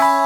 you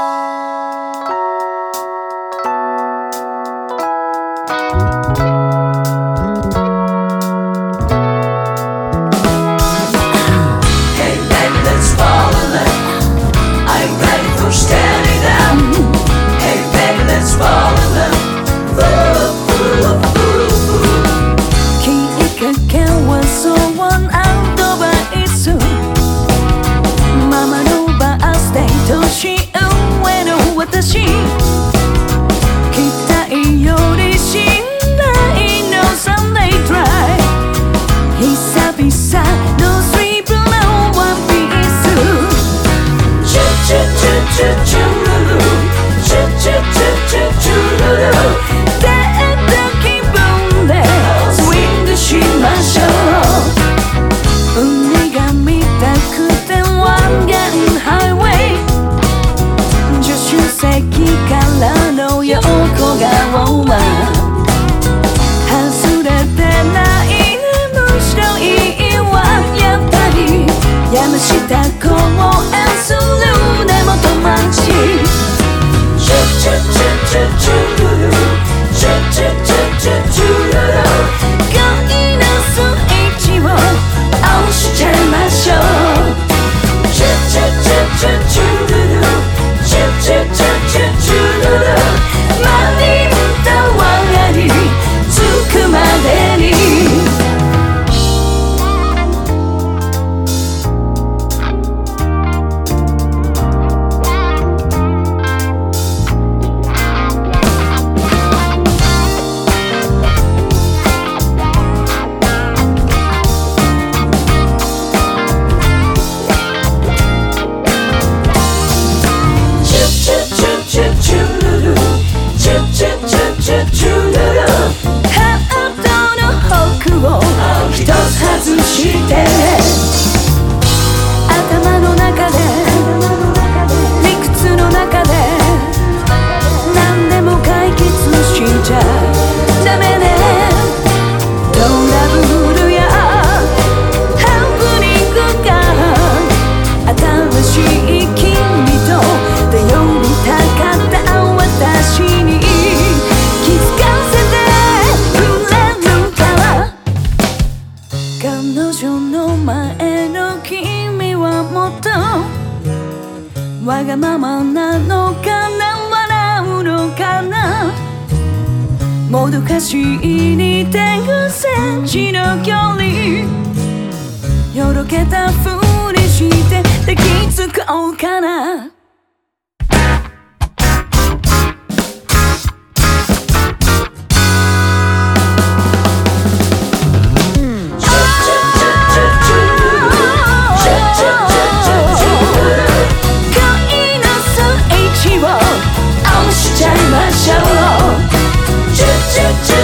choo choo choo choo. の前の君はもっとわがままなのかな？笑うのかなもどかしい2.5センチの距離。よろけたふりして抱きつこうかな？ちゃいましょう。チュッチュッチュ